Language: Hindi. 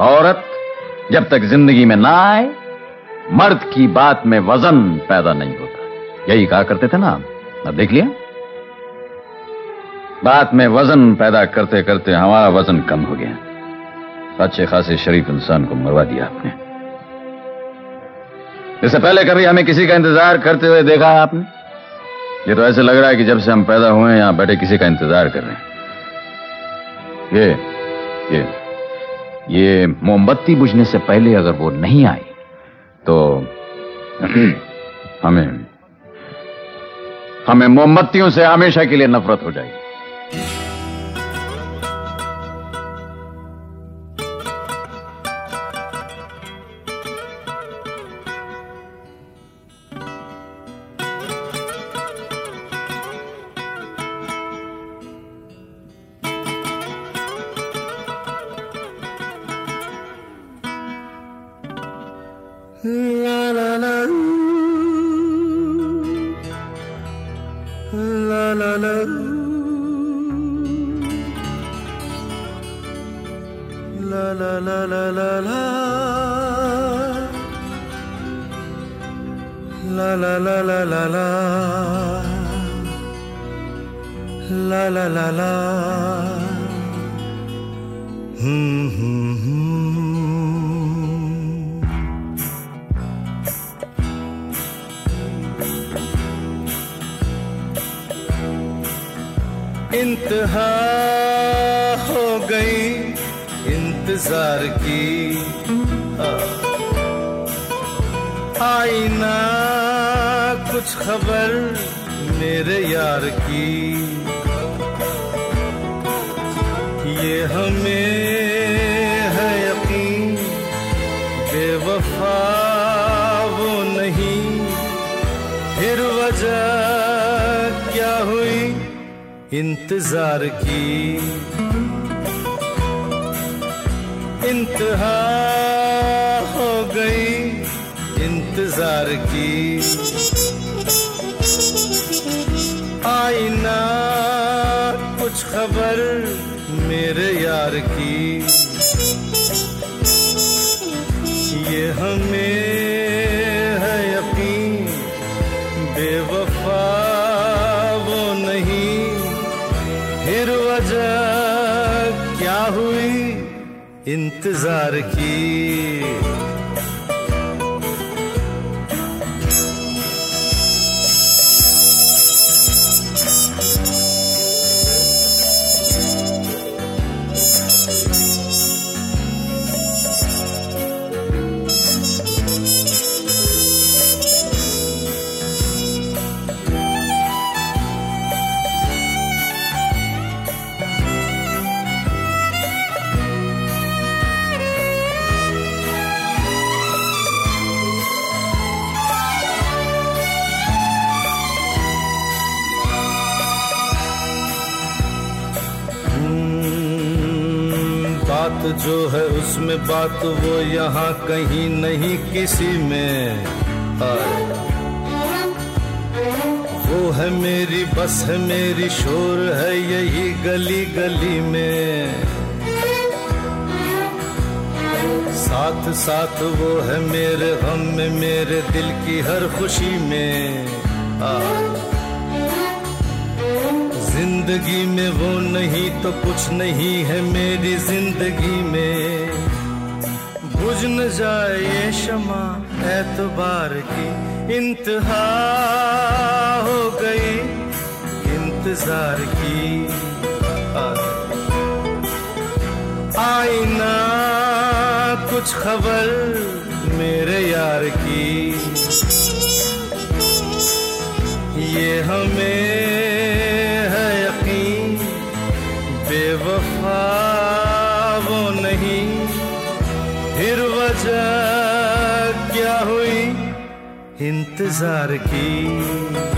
औरत जब तक ज़िंदगी में ना आए, मर्द की बात में वज़न पैदा नहीं होता। यही कहा करते थे ना अब देख लिया। बात में वज़न पैदा करते करते हमारा वज़न कम हो गया। अच्छे खासे शरीफ इंसान को मरवा दिया आपने। इससे पहले कभी हमें किसी का इंतज़ार करते हुए देखा है आपने? ये तो ऐसे लग रहा है कि जब से हम पैदा हुए हैं, यहाँ बैठे किसी का इंतज़ार कर रहे हैं। ये ये। ये मोमबत्ती बुझने से पहले अगर वो नहीं आई तो हमें हमें मोमबत्तियों से हमेशा के लिए नफरत हो जाएगी। La la la La la la La la la la la la La la la la la la La la la la Hmm hmm इंतहा हो गई इंतज़ार की। आई आईना कुछ खबर मेरे यार की। ये हमें है यकीन, बेवफा वो नहीं। फिर वजह क्या हुई? इंतज़ार की। इंतहा हो गई इंतज़ार की। आईना, कुछ खबर मेरे यार की। ये हमें हुई इंतज़ार की। जो है उसमें बात वो यहाँ कहीं नहीं किसी में। वो है मेरी, बस है मेरी, शोर है यही गली गली में साथ साथ वो है मेरे गम में, मेरे दिल की हर खुशी में आए। ज़िंदगी में वो नहीं तो कुछ नहीं है मेरी ज़िंदगी में। बुझ न जाए ये शमा एतबार की इंतहा हो गई, इंतज़ार की आईना कुछ खबर मेरे यार की। ये हमें बेवफा वो नहीं। फिर वजह क्या हुई? इंतज़ार की।